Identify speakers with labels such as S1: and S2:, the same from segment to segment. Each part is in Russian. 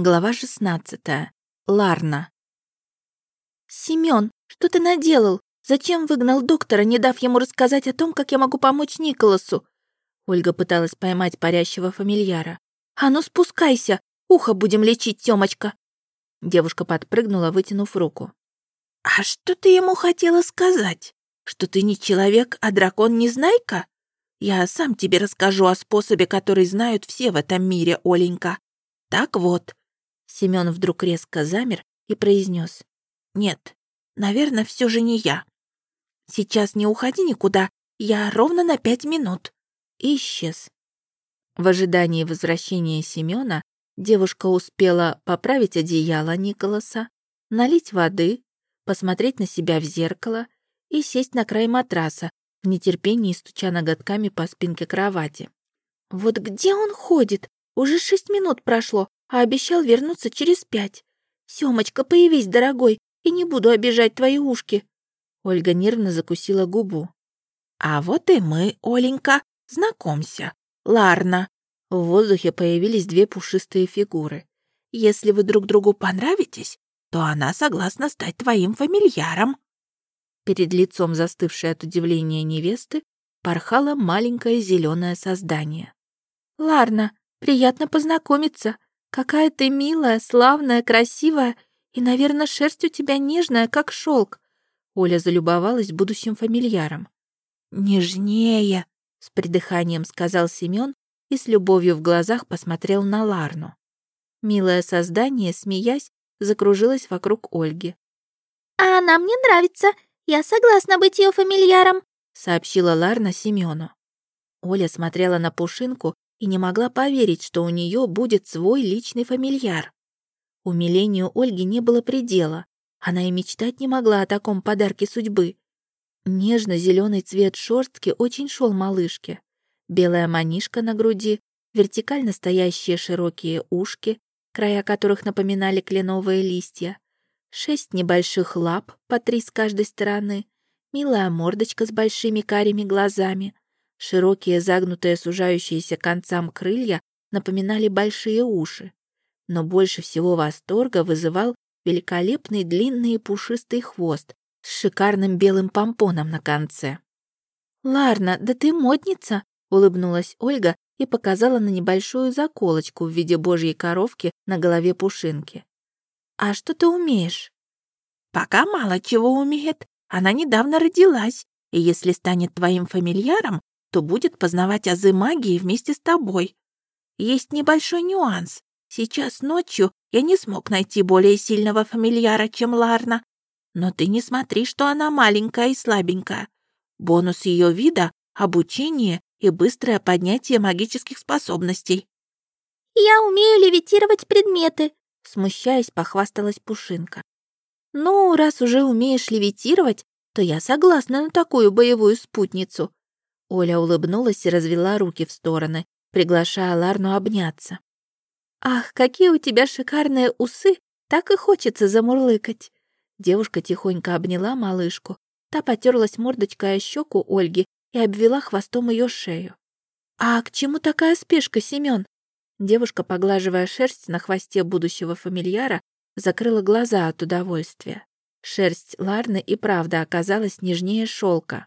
S1: Глава 16. Ларна. «Семён, что ты наделал? Зачем выгнал доктора, не дав ему рассказать о том, как я могу помочь Николасу?» Ольга пыталась поймать парящего фамильяра. «А ну спускайся! Ухо будем лечить, Тёмочка!» Девушка подпрыгнула, вытянув руку.
S2: «А что ты ему хотела сказать? Что ты не человек, а дракон-незнайка? Я сам тебе расскажу о способе, который знают все в этом мире, Оленька. Так вот, Семён вдруг резко замер и произнес: «Нет, наверное, все же не я. Сейчас не уходи никуда, я ровно на пять минут». И исчез.
S1: В ожидании возвращения Семёна девушка успела поправить одеяло Николаса, налить воды, посмотреть на себя в зеркало и сесть на край матраса, в нетерпении стуча ноготками по спинке кровати. «Вот где он ходит? Уже шесть минут прошло, а обещал вернуться через пять. Семочка, появись, дорогой, и не буду обижать твои ушки». Ольга нервно закусила губу.
S2: «А вот и мы, Оленька, знакомься. Ларна».
S1: В воздухе появились две пушистые фигуры.
S2: «Если вы друг другу понравитесь, то она согласна стать твоим фамильяром».
S1: Перед лицом застывшей от удивления невесты порхало маленькое зеленое создание. «Ларна, приятно познакомиться», Какая ты милая, славная, красивая, и, наверное, шерсть у тебя нежная, как шелк. Оля залюбовалась будущим фамильяром.
S2: «Нежнее», —
S1: с придыханием сказал Семён и с любовью в глазах посмотрел на Ларну. Милое создание, смеясь, закружилось вокруг Ольги.
S3: «А она мне нравится. Я согласна быть ее фамильяром», —
S1: сообщила Ларна Семёну. Оля смотрела на Пушинку и не могла поверить, что у нее будет свой личный фамильяр. Умилению Ольги не было предела. Она и мечтать не могла о таком подарке судьбы. Нежно-зеленый цвет шорстки очень шел малышке. Белая манишка на груди, вертикально стоящие широкие ушки, края которых напоминали кленовые листья, шесть небольших лап, по три с каждой стороны, милая мордочка с большими карими глазами, Широкие загнутые сужающиеся концам крылья напоминали большие уши. Но больше всего восторга вызывал великолепный длинный пушистый хвост с шикарным белым помпоном на конце. «Ларна, да ты модница!» — улыбнулась Ольга и показала на небольшую заколочку в виде божьей коровки на голове Пушинки. «А что ты умеешь?»
S2: «Пока мало чего умеет. Она недавно родилась, и если станет твоим фамильяром, то будет познавать азы магии вместе с тобой. Есть небольшой нюанс. Сейчас ночью я не смог найти более сильного фамильяра, чем Ларна. Но ты не смотри, что она маленькая и слабенькая. Бонус ее вида — обучение и быстрое поднятие магических способностей.
S3: «Я умею левитировать предметы», —
S1: смущаясь, похвасталась Пушинка. «Ну, раз уже умеешь левитировать, то я согласна на такую боевую спутницу», Оля улыбнулась и развела руки в стороны, приглашая Ларну обняться. «Ах, какие у тебя шикарные усы! Так и хочется замурлыкать!» Девушка тихонько обняла малышку. Та потерлась мордочкой о щеку Ольги и обвела хвостом ее шею. «А к чему такая спешка, Семен? Девушка, поглаживая шерсть на хвосте будущего фамильяра, закрыла глаза от удовольствия. Шерсть Ларны и правда оказалась нежнее шелка.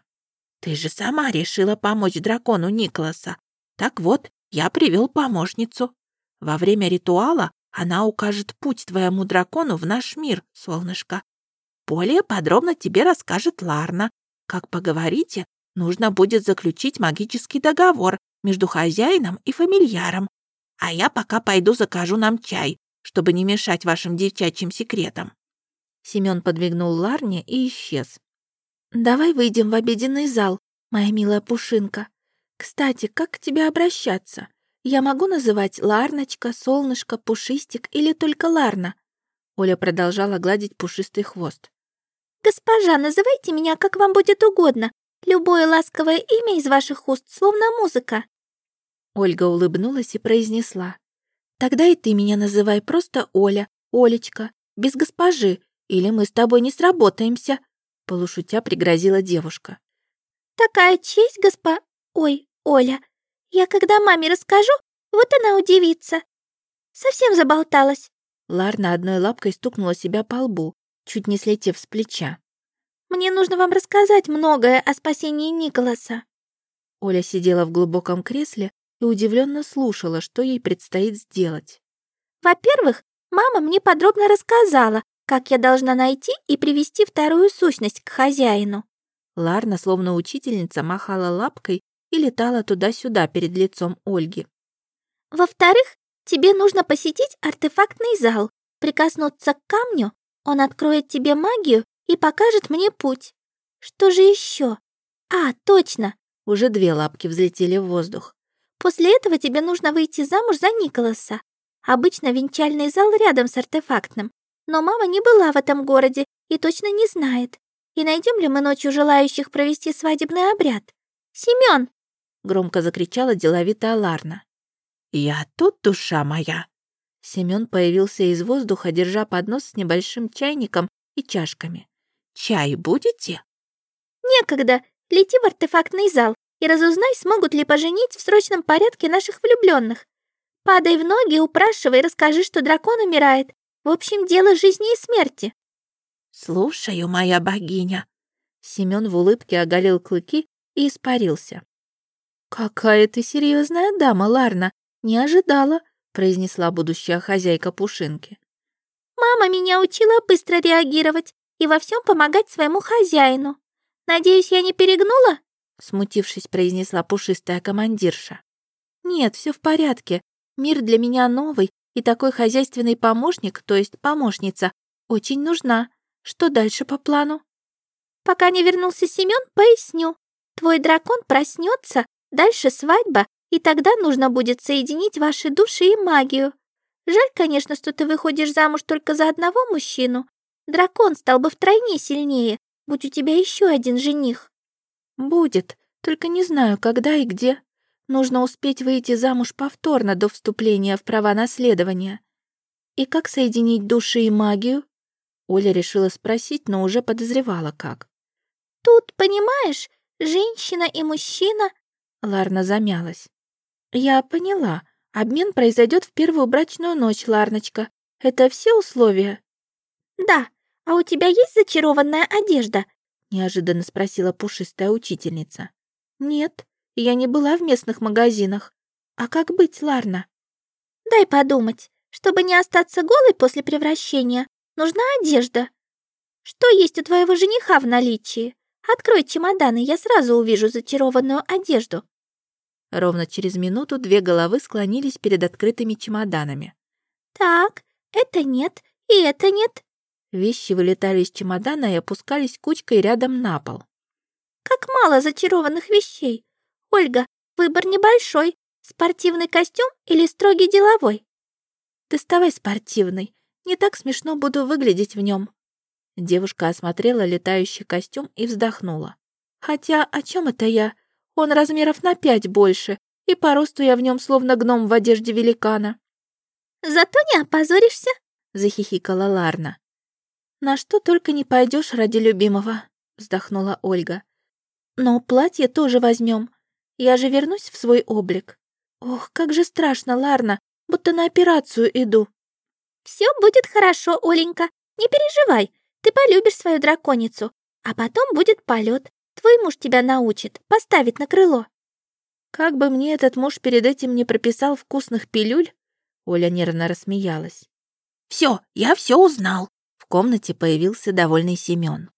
S2: Ты же сама решила помочь дракону Николаса. Так вот, я привел помощницу. Во время ритуала она укажет путь твоему дракону в наш мир, солнышко. Более подробно тебе расскажет Ларна. Как поговорите, нужно будет заключить магический договор между хозяином и фамильяром. А я пока пойду закажу нам чай, чтобы не мешать вашим девчачьим секретам».
S1: Семён подвигнул Ларне и исчез. «Давай выйдем в обеденный зал, моя милая Пушинка. Кстати, как к тебе обращаться? Я могу называть Ларночка, Солнышко, Пушистик или только Ларна?» Оля продолжала гладить пушистый хвост.
S3: «Госпожа, называйте меня, как вам будет угодно. Любое ласковое имя из ваших уст, словно музыка».
S1: Ольга улыбнулась и произнесла. «Тогда и ты меня называй просто Оля, Олечка, без госпожи, или мы с тобой не сработаемся», полушутя пригрозила девушка.
S3: «Такая честь, госпо... Ой, Оля. Я когда маме расскажу, вот она удивится. Совсем заболталась.
S1: Ларна одной лапкой стукнула себя по лбу, чуть не слетев с плеча.
S3: «Мне нужно вам рассказать многое о спасении Николаса».
S1: Оля сидела в глубоком кресле и удивленно слушала, что ей предстоит сделать.
S3: «Во-первых, мама мне подробно рассказала, как я должна найти и привести вторую сущность к хозяину».
S1: Ларна, словно учительница, махала лапкой и летала туда-сюда перед лицом Ольги.
S3: «Во-вторых, тебе нужно посетить артефактный зал, прикоснуться к камню, он откроет тебе магию и покажет мне путь. Что же еще? А, точно!»
S1: Уже две лапки взлетели в воздух.
S3: «После этого тебе нужно выйти замуж за Николаса. Обычно венчальный зал рядом с артефактным, но мама не была в этом городе и точно не знает. И найдем ли мы ночью желающих провести свадебный обряд? Семён!»
S1: Громко закричала деловитая Ларна.
S2: «Я тут, душа моя!»
S1: Семён появился из воздуха, держа поднос с небольшим чайником и чашками.
S2: «Чай будете?»
S3: «Некогда. Лети в артефактный зал и разузнай, смогут ли поженить в срочном порядке наших влюбленных. Падай в ноги, упрашивай, расскажи, что дракон умирает. В общем, дело жизни и смерти».
S2: «Слушаю, моя богиня».
S1: Семён в улыбке оголил клыки и испарился. «Какая ты серьезная дама, Ларна! Не ожидала!» произнесла будущая хозяйка Пушинки.
S3: «Мама меня учила быстро реагировать и во всем помогать своему хозяину. Надеюсь, я не перегнула?»
S1: смутившись, произнесла пушистая командирша. «Нет, все в порядке. Мир для меня новый, и такой хозяйственный помощник, то есть помощница, очень нужна. Что дальше по плану?»
S3: «Пока не вернулся Семён, поясню. Твой дракон проснется, дальше свадьба, и тогда нужно будет соединить ваши души и магию. Жаль, конечно, что ты выходишь замуж только за одного мужчину. Дракон стал бы втройне сильнее, будь у тебя еще один жених».
S1: «Будет, только не знаю, когда и где. Нужно успеть выйти замуж повторно до вступления в права наследования. И как соединить души и магию?» Оля решила спросить, но уже подозревала, как.
S3: «Тут, понимаешь, женщина и мужчина...»
S1: Ларна замялась. «Я поняла. Обмен произойдет в первую брачную ночь, Ларночка. Это все условия?»
S3: «Да. А у тебя есть зачарованная одежда?»
S1: неожиданно спросила пушистая учительница. «Нет, я не была в местных магазинах. А как быть, Ларна?»
S3: «Дай подумать. Чтобы не остаться голой после превращения, нужна одежда. Что есть у твоего жениха в наличии? Открой чемоданы, я сразу увижу зачарованную одежду».
S1: Ровно через минуту две головы склонились перед открытыми чемоданами.
S3: «Так, это нет, и это нет».
S1: Вещи вылетали из чемодана и опускались кучкой рядом на пол.
S3: «Как мало зачарованных вещей! Ольга, выбор небольшой. Спортивный костюм или строгий деловой?»
S1: «Доставай спортивный. Не так смешно буду выглядеть в нем. Девушка осмотрела летающий костюм и вздохнула. «Хотя о чем это я? Он размеров на пять больше, и по росту я в нем словно гном в одежде великана».
S3: «Зато не опозоришься», —
S1: захихикала Ларна. «На что только не пойдешь ради любимого», — вздохнула Ольга. «Но платье тоже возьмем. Я же вернусь в свой облик. Ох, как же страшно, Ларна, будто на операцию иду».
S3: «Все будет хорошо, Оленька, не переживай. Ты полюбишь свою драконицу, а потом будет полет. Твой муж тебя научит, поставит на крыло».
S1: «Как бы мне этот муж перед этим не прописал вкусных пилюль?» Оля нервно рассмеялась.
S2: «Все, я все узнал!»
S1: В комнате появился довольный Семен.